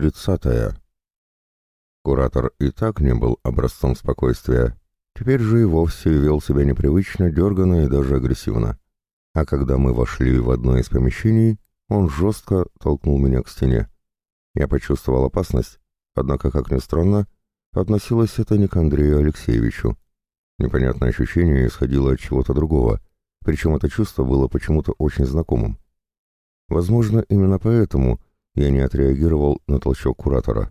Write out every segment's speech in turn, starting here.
Тридцатая. Куратор и так не был образцом спокойствия, теперь же и вовсе вел себя непривычно, дерганно и даже агрессивно. А когда мы вошли в одно из помещений, он жестко толкнул меня к стене. Я почувствовал опасность, однако, как ни странно, относилось это не к Андрею Алексеевичу. Непонятное ощущение исходило от чего-то другого, причем это чувство было почему-то очень знакомым. Возможно, именно поэтому я не отреагировал на толчок куратора.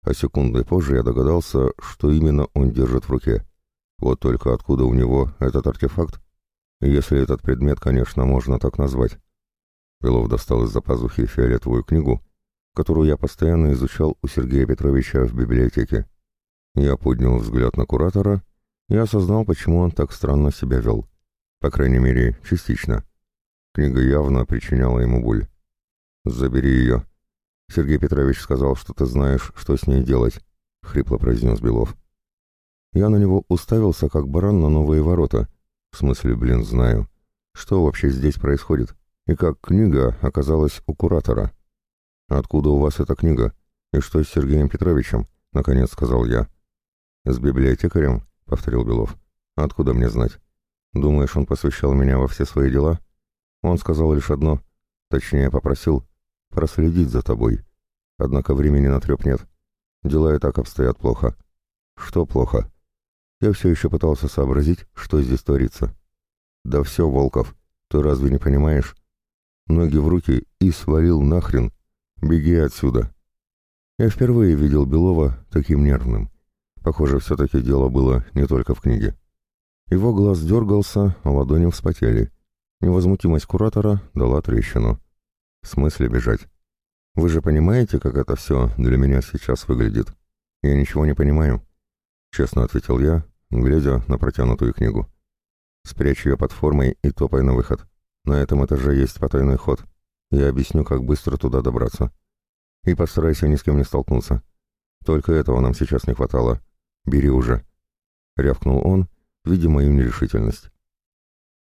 А секунды позже я догадался, что именно он держит в руке. Вот только откуда у него этот артефакт? Если этот предмет, конечно, можно так назвать. Белов достал из-за пазухи фиолетовую книгу, которую я постоянно изучал у Сергея Петровича в библиотеке. Я поднял взгляд на куратора и осознал, почему он так странно себя вел. По крайней мере, частично. Книга явно причиняла ему боль. «Забери ее», Сергей Петрович сказал, что ты знаешь, что с ней делать», — хрипло произнес Белов. Я на него уставился, как баран на новые ворота. В смысле, блин, знаю. Что вообще здесь происходит? И как книга оказалась у куратора? Откуда у вас эта книга? И что с Сергеем Петровичем? Наконец сказал я. С библиотекарем? Повторил Белов. Откуда мне знать? Думаешь, он посвящал меня во все свои дела? Он сказал лишь одно. Точнее, попросил, проследить за тобой. Однако времени на треп нет. Дела и так обстоят плохо. Что плохо? Я все еще пытался сообразить, что здесь творится. Да все, Волков, ты разве не понимаешь? Ноги в руки и свалил нахрен. Беги отсюда. Я впервые видел Белова таким нервным. Похоже, все-таки дело было не только в книге. Его глаз дергался, а ладони вспотели. Невозмутимость куратора дала трещину. В смысле бежать? Вы же понимаете, как это все для меня сейчас выглядит? Я ничего не понимаю. Честно ответил я, глядя на протянутую книгу. Спрячь ее под формой и топай на выход. На этом этаже есть потайной ход. Я объясню, как быстро туда добраться. И постарайся ни с кем не столкнуться. Только этого нам сейчас не хватало. Бери уже. Рявкнул он, видя мою нерешительность.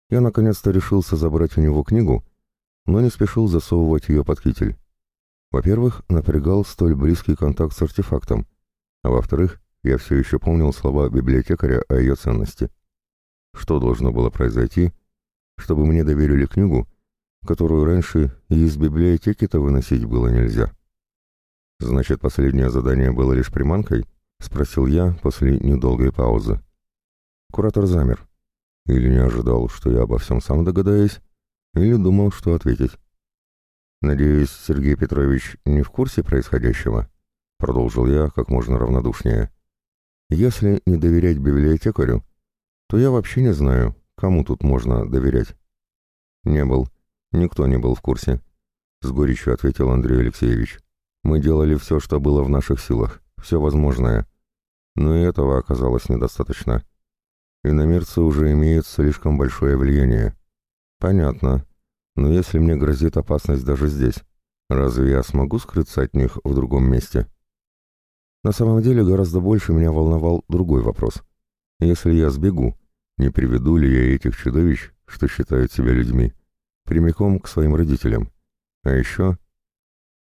Я наконец-то решился забрать у него книгу но не спешил засовывать ее под китель. Во-первых, напрягал столь близкий контакт с артефактом, а во-вторых, я все еще помнил слова библиотекаря о ее ценности. Что должно было произойти, чтобы мне доверили книгу, которую раньше из библиотеки-то выносить было нельзя? «Значит, последнее задание было лишь приманкой?» — спросил я после недолгой паузы. Куратор замер. Или не ожидал, что я обо всем сам догадаюсь, или думал, что ответить. «Надеюсь, Сергей Петрович не в курсе происходящего?» — продолжил я как можно равнодушнее. «Если не доверять библиотекарю, то я вообще не знаю, кому тут можно доверять». «Не был. Никто не был в курсе», — с горечью ответил Андрей Алексеевич. «Мы делали все, что было в наших силах, все возможное. Но и этого оказалось недостаточно. И Иномерцы уже имеют слишком большое влияние. Понятно. Но если мне грозит опасность даже здесь, разве я смогу скрыться от них в другом месте? На самом деле гораздо больше меня волновал другой вопрос. Если я сбегу, не приведу ли я этих чудовищ, что считают себя людьми, прямиком к своим родителям? А еще,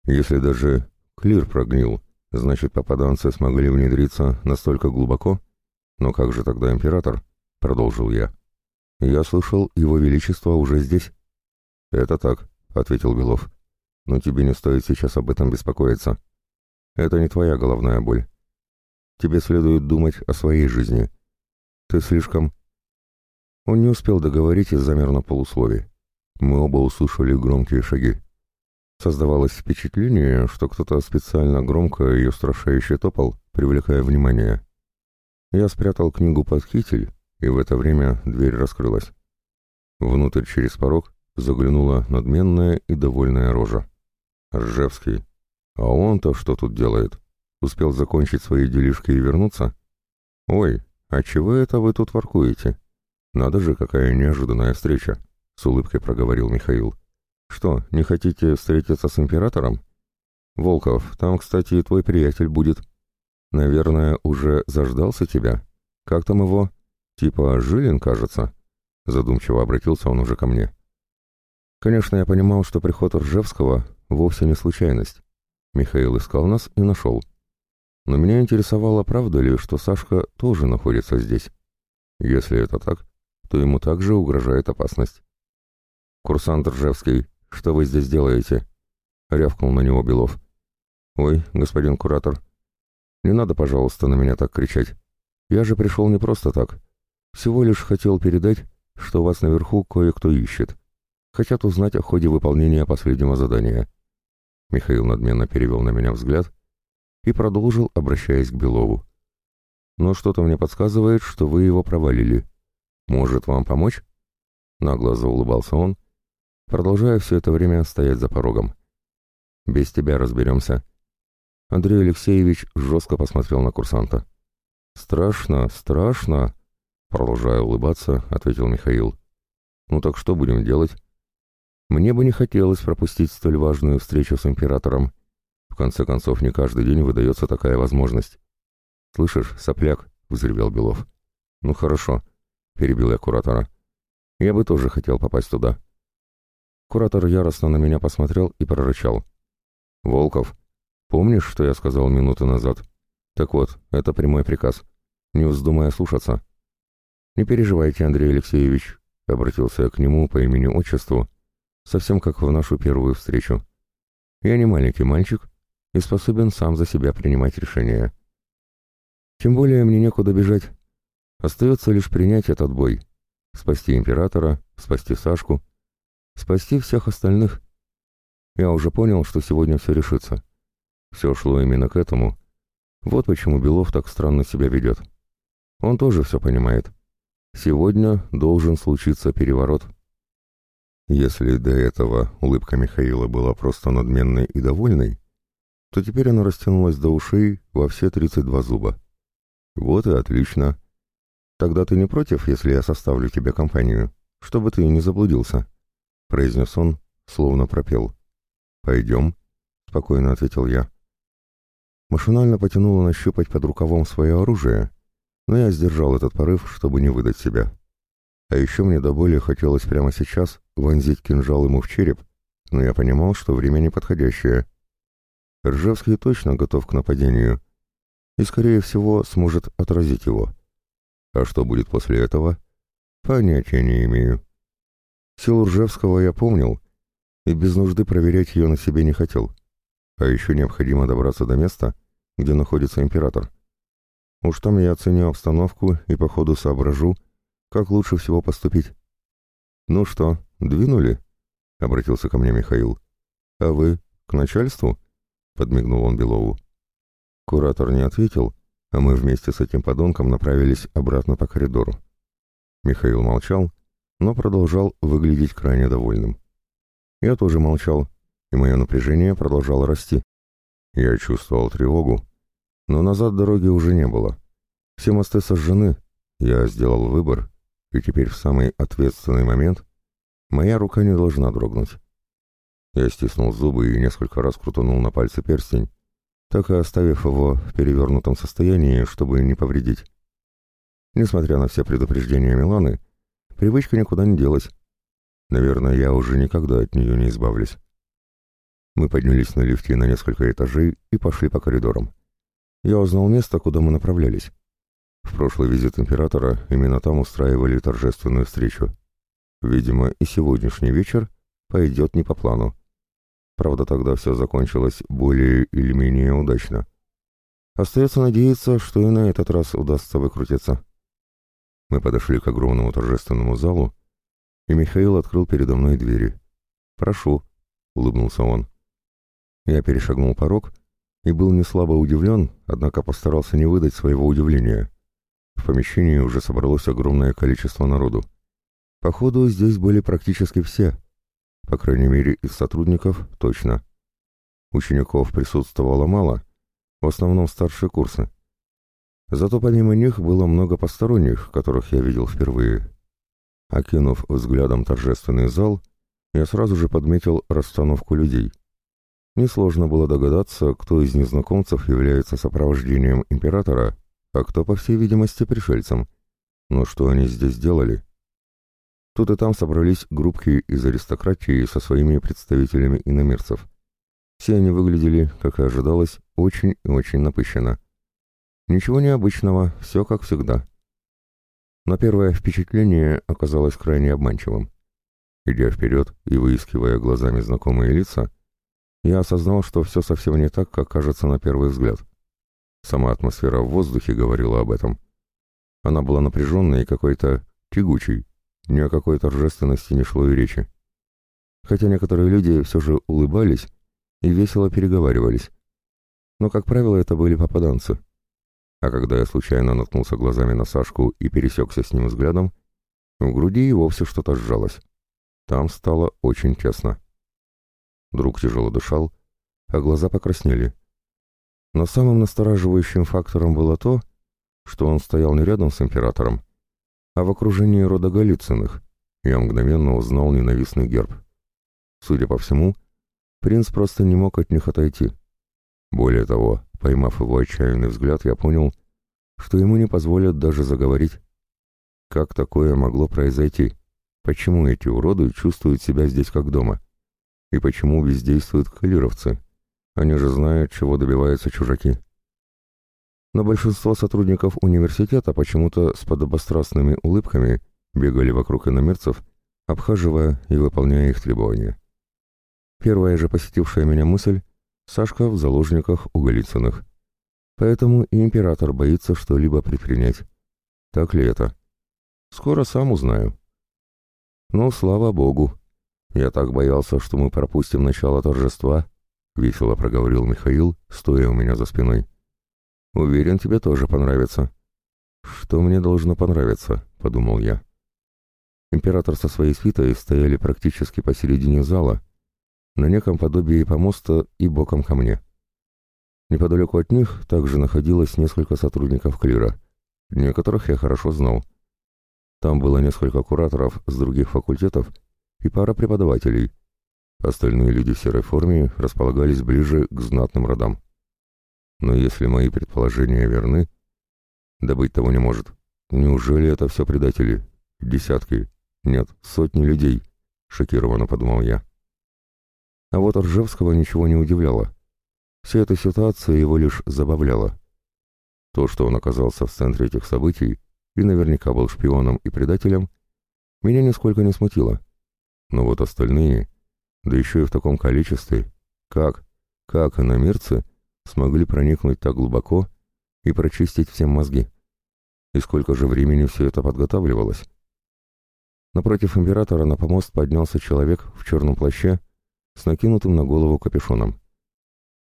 если даже клир прогнил, значит попаданцы смогли внедриться настолько глубоко? Но как же тогда император? Продолжил я. «Я слышал, его величество уже здесь». «Это так», — ответил Белов. «Но тебе не стоит сейчас об этом беспокоиться. Это не твоя головная боль. Тебе следует думать о своей жизни. Ты слишком...» Он не успел договорить и замер на полусловии. Мы оба услышали громкие шаги. Создавалось впечатление, что кто-то специально громко и устрашающе топал, привлекая внимание. Я спрятал книгу под китель и в это время дверь раскрылась. Внутрь через порог заглянула надменная и довольная рожа. Ржевский. А он-то что тут делает? Успел закончить свои делишки и вернуться? Ой, а чего это вы тут воркуете? Надо же, какая неожиданная встреча, с улыбкой проговорил Михаил. Что, не хотите встретиться с императором? Волков, там, кстати, и твой приятель будет. Наверное, уже заждался тебя. Как там его? Типа Жилин, кажется. Задумчиво обратился он уже ко мне. Конечно, я понимал, что приход Ржевского вовсе не случайность. Михаил искал нас и нашел. Но меня интересовало, правда ли, что Сашка тоже находится здесь. Если это так, то ему также угрожает опасность. «Курсант Ржевский, что вы здесь делаете?» — рявкнул на него Белов. «Ой, господин куратор, не надо, пожалуйста, на меня так кричать. Я же пришел не просто так. Всего лишь хотел передать, что вас наверху кое-кто ищет. Хотят узнать о ходе выполнения последнего задания. Михаил надменно перевел на меня взгляд и продолжил, обращаясь к Белову. Но что-то мне подсказывает, что вы его провалили. Может, вам помочь? Нагло заулыбался он, продолжая все это время стоять за порогом. Без тебя разберемся. Андрей Алексеевич жестко посмотрел на курсанта. «Страшно, страшно!» Продолжая улыбаться, ответил Михаил. «Ну так что будем делать?» «Мне бы не хотелось пропустить столь важную встречу с императором. В конце концов, не каждый день выдается такая возможность». «Слышишь, сопляк?» — взревел Белов. «Ну хорошо», — перебил я куратора. «Я бы тоже хотел попасть туда». Куратор яростно на меня посмотрел и прорычал. «Волков, помнишь, что я сказал минуту назад? Так вот, это прямой приказ. Не вздумай слушаться. «Не переживайте, Андрей Алексеевич», — обратился я к нему по имени-отчеству, совсем как в нашу первую встречу. «Я не маленький мальчик и способен сам за себя принимать решения. Тем более мне некуда бежать. Остается лишь принять этот бой, спасти императора, спасти Сашку, спасти всех остальных. Я уже понял, что сегодня все решится. Все шло именно к этому. Вот почему Белов так странно себя ведет. Он тоже все понимает. Сегодня должен случиться переворот. Если до этого улыбка Михаила была просто надменной и довольной, то теперь она растянулась до ушей во все 32 зуба. Вот и отлично. Тогда ты не против, если я составлю тебе компанию, чтобы ты не заблудился, — произнес он, словно пропел. «Пойдем», — спокойно ответил я. Машинально потянула нащупать под рукавом свое оружие — но я сдержал этот порыв, чтобы не выдать себя. А еще мне до боли хотелось прямо сейчас вонзить кинжал ему в череп, но я понимал, что время неподходящее. Ржевский точно готов к нападению и, скорее всего, сможет отразить его. А что будет после этого? Понятия не имею. Силу Ржевского я помнил и без нужды проверять ее на себе не хотел. А еще необходимо добраться до места, где находится император. Уж там я оценю обстановку и по ходу соображу, как лучше всего поступить. «Ну что, двинули?» — обратился ко мне Михаил. «А вы к начальству?» — подмигнул он Белову. Куратор не ответил, а мы вместе с этим подонком направились обратно по коридору. Михаил молчал, но продолжал выглядеть крайне довольным. Я тоже молчал, и мое напряжение продолжало расти. Я чувствовал тревогу, но назад дороги уже не было. Все мосты сожжены, я сделал выбор, и теперь в самый ответственный момент моя рука не должна дрогнуть. Я стиснул зубы и несколько раз крутанул на пальце перстень, так и оставив его в перевернутом состоянии, чтобы не повредить. Несмотря на все предупреждения Миланы, привычка никуда не делась. Наверное, я уже никогда от нее не избавлюсь. Мы поднялись на лифте на несколько этажей и пошли по коридорам я узнал место, куда мы направлялись. В прошлый визит императора именно там устраивали торжественную встречу. Видимо, и сегодняшний вечер пойдет не по плану. Правда, тогда все закончилось более или менее удачно. Остается надеяться, что и на этот раз удастся выкрутиться. Мы подошли к огромному торжественному залу, и Михаил открыл передо мной двери. «Прошу», — улыбнулся он. Я перешагнул порог — и был неслабо удивлен, однако постарался не выдать своего удивления. В помещении уже собралось огромное количество народу. Походу, здесь были практически все. По крайней мере, из сотрудников точно. Учеников присутствовало мало, в основном старшие курсы. Зато помимо них было много посторонних, которых я видел впервые. Окинув взглядом торжественный зал, я сразу же подметил расстановку людей — Несложно было догадаться, кто из незнакомцев является сопровождением императора, а кто, по всей видимости, пришельцем. Но что они здесь делали? Тут и там собрались группки из аристократии со своими представителями иномирцев. Все они выглядели, как и ожидалось, очень и очень напыщенно. Ничего необычного, все как всегда. Но первое впечатление оказалось крайне обманчивым. Идя вперед и выискивая глазами знакомые лица, я осознал, что все совсем не так, как кажется на первый взгляд. Сама атмосфера в воздухе говорила об этом. Она была напряженной и какой-то тягучей, ни о какой торжественности не шло и речи. Хотя некоторые люди все же улыбались и весело переговаривались. Но, как правило, это были попаданцы. А когда я случайно наткнулся глазами на Сашку и пересекся с ним взглядом, в груди и вовсе что-то сжалось. Там стало очень тесно. Друг тяжело дышал, а глаза покраснели. Но самым настораживающим фактором было то, что он стоял не рядом с императором, а в окружении рода Голицыных. Я мгновенно узнал ненавистный герб. Судя по всему, принц просто не мог от них отойти. Более того, поймав его отчаянный взгляд, я понял, что ему не позволят даже заговорить. Как такое могло произойти? Почему эти уроды чувствуют себя здесь как дома? и почему бездействуют калировцы. Они же знают, чего добиваются чужаки. Но большинство сотрудников университета почему-то с подобострастными улыбками бегали вокруг иномерцев, обхаживая и выполняя их требования. Первая же посетившая меня мысль — Сашка в заложниках у Голицыных. Поэтому и император боится что-либо предпринять. Так ли это? Скоро сам узнаю. Но, слава богу, «Я так боялся, что мы пропустим начало торжества», — весело проговорил Михаил, стоя у меня за спиной. «Уверен, тебе тоже понравится». «Что мне должно понравиться?» — подумал я. Император со своей свитой стояли практически посередине зала, на неком подобии помоста и боком ко мне. Неподалеку от них также находилось несколько сотрудников клира, некоторых я хорошо знал. Там было несколько кураторов с других факультетов и пара преподавателей. Остальные люди в серой форме располагались ближе к знатным родам. Но если мои предположения верны, да быть того не может. Неужели это все предатели? Десятки, нет, сотни людей, шокированно подумал я. А вот Ржевского ничего не удивляло. Вся эта ситуация его лишь забавляла. То, что он оказался в центре этих событий и наверняка был шпионом и предателем, меня нисколько не смутило. Но вот остальные, да еще и в таком количестве, как, как иномирцы смогли проникнуть так глубоко и прочистить всем мозги? И сколько же времени все это подготавливалось? Напротив императора на помост поднялся человек в черном плаще с накинутым на голову капюшоном.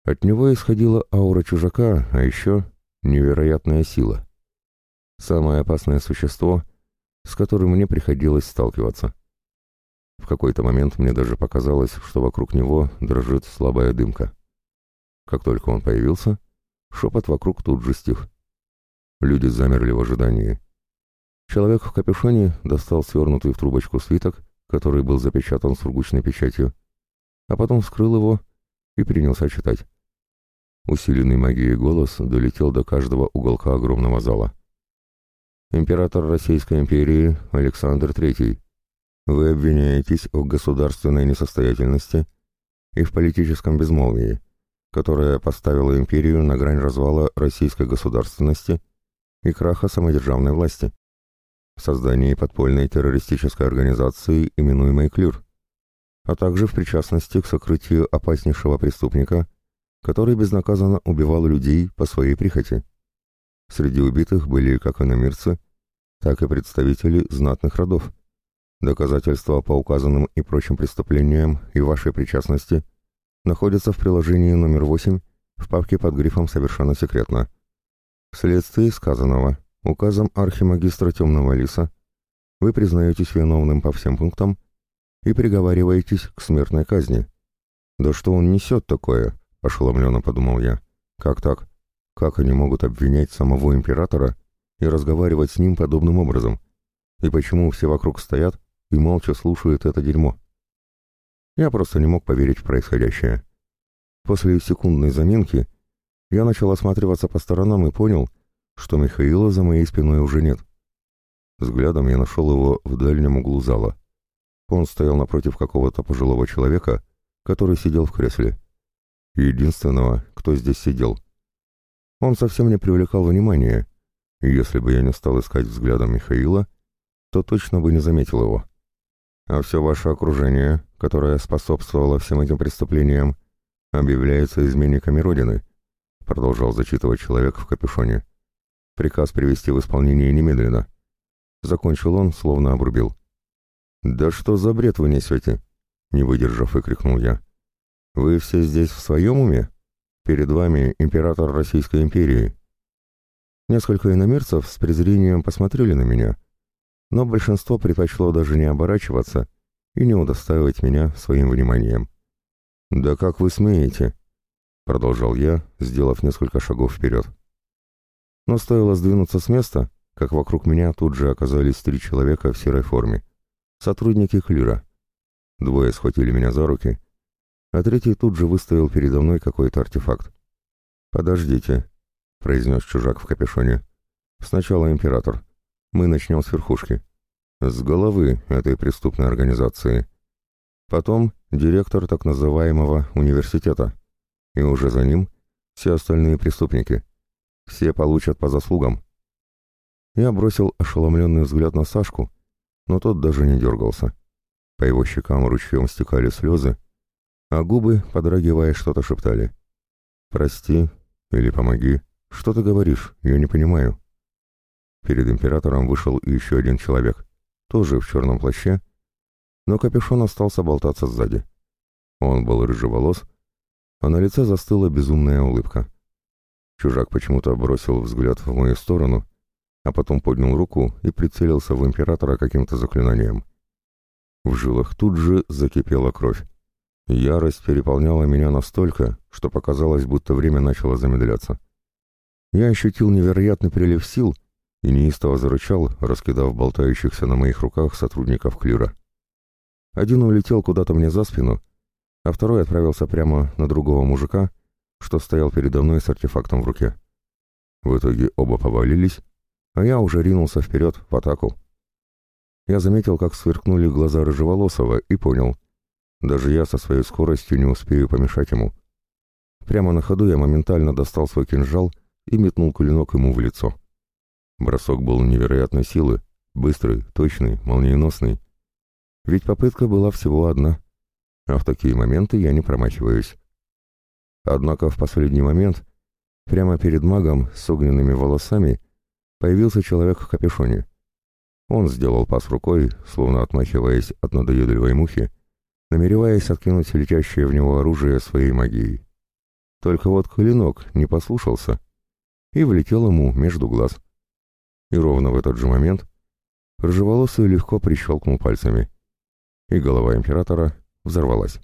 От него исходила аура чужака, а еще невероятная сила. Самое опасное существо, с которым мне приходилось сталкиваться. В какой-то момент мне даже показалось, что вокруг него дрожит слабая дымка. Как только он появился, шепот вокруг тут же стих. Люди замерли в ожидании. Человек в капюшоне достал свернутый в трубочку свиток, который был запечатан сургучной печатью, а потом вскрыл его и принялся читать. Усиленный магией голос долетел до каждого уголка огромного зала. Император Российской империи Александр Третий вы обвиняетесь в государственной несостоятельности и в политическом безмолвии, которое поставило империю на грань развала российской государственности и краха самодержавной власти, в создании подпольной террористической организации, именуемой «Клюр», а также в причастности к сокрытию опаснейшего преступника, который безнаказанно убивал людей по своей прихоти. Среди убитых были как иномирцы, так и представители знатных родов – Доказательства по указанным и прочим преступлениям и вашей причастности находятся в приложении номер 8 в папке под грифом «Совершенно секретно». Вследствие сказанного, указом архимагистра Темного Лиса вы признаетесь виновным по всем пунктам и приговариваетесь к смертной казни. «Да что он несет такое?» — ошеломленно подумал я. «Как так? Как они могут обвинять самого императора и разговаривать с ним подобным образом? И почему все вокруг стоят, и молча слушают это дерьмо. Я просто не мог поверить в происходящее. После секундной заминки я начал осматриваться по сторонам и понял, что Михаила за моей спиной уже нет. Взглядом я нашел его в дальнем углу зала. Он стоял напротив какого-то пожилого человека, который сидел в кресле. Единственного, кто здесь сидел. Он совсем не привлекал внимания, и если бы я не стал искать взглядом Михаила, то точно бы не заметил его а все ваше окружение, которое способствовало всем этим преступлениям, объявляется изменниками Родины», — продолжал зачитывать человек в капюшоне. «Приказ привести в исполнение немедленно». Закончил он, словно обрубил. «Да что за бред вы несете?» — не выдержав, выкрикнул я. «Вы все здесь в своем уме? Перед вами император Российской империи». Несколько иномерцев с презрением посмотрели на меня — но большинство предпочло даже не оборачиваться и не удостаивать меня своим вниманием. «Да как вы смеете?» — продолжал я, сделав несколько шагов вперед. Но стоило сдвинуться с места, как вокруг меня тут же оказались три человека в серой форме. Сотрудники Клира. Двое схватили меня за руки, а третий тут же выставил передо мной какой-то артефакт. «Подождите», — произнес чужак в капюшоне. «Сначала император» мы начнем с верхушки. С головы этой преступной организации. Потом директор так называемого университета. И уже за ним все остальные преступники. Все получат по заслугам. Я бросил ошеломленный взгляд на Сашку, но тот даже не дергался. По его щекам ручьем стекали слезы, а губы, подрагивая, что-то шептали. «Прости» или «Помоги». «Что ты говоришь? Я не понимаю». Перед императором вышел еще один человек, тоже в черном плаще, но капюшон остался болтаться сзади. Он был рыжеволос, а на лице застыла безумная улыбка. Чужак почему-то бросил взгляд в мою сторону, а потом поднял руку и прицелился в императора каким-то заклинанием. В жилах тут же закипела кровь. Ярость переполняла меня настолько, что показалось, будто время начало замедляться. Я ощутил невероятный прилив сил — и неистово зарычал, раскидав болтающихся на моих руках сотрудников клира. Один улетел куда-то мне за спину, а второй отправился прямо на другого мужика, что стоял передо мной с артефактом в руке. В итоге оба повалились, а я уже ринулся вперед в атаку. Я заметил, как сверкнули глаза Рыжеволосого, и понял. Даже я со своей скоростью не успею помешать ему. Прямо на ходу я моментально достал свой кинжал и метнул клинок ему в лицо. Бросок был невероятной силы, быстрый, точный, молниеносный. Ведь попытка была всего одна. А в такие моменты я не промахиваюсь. Однако в последний момент, прямо перед магом с огненными волосами, появился человек в капюшоне. Он сделал пас рукой, словно отмахиваясь от надоедливой мухи, намереваясь откинуть летящее в него оружие своей магией. Только вот клинок не послушался и влетел ему между глаз. И ровно в этот же момент ржеволосый легко прищелкнул пальцами, и голова императора взорвалась.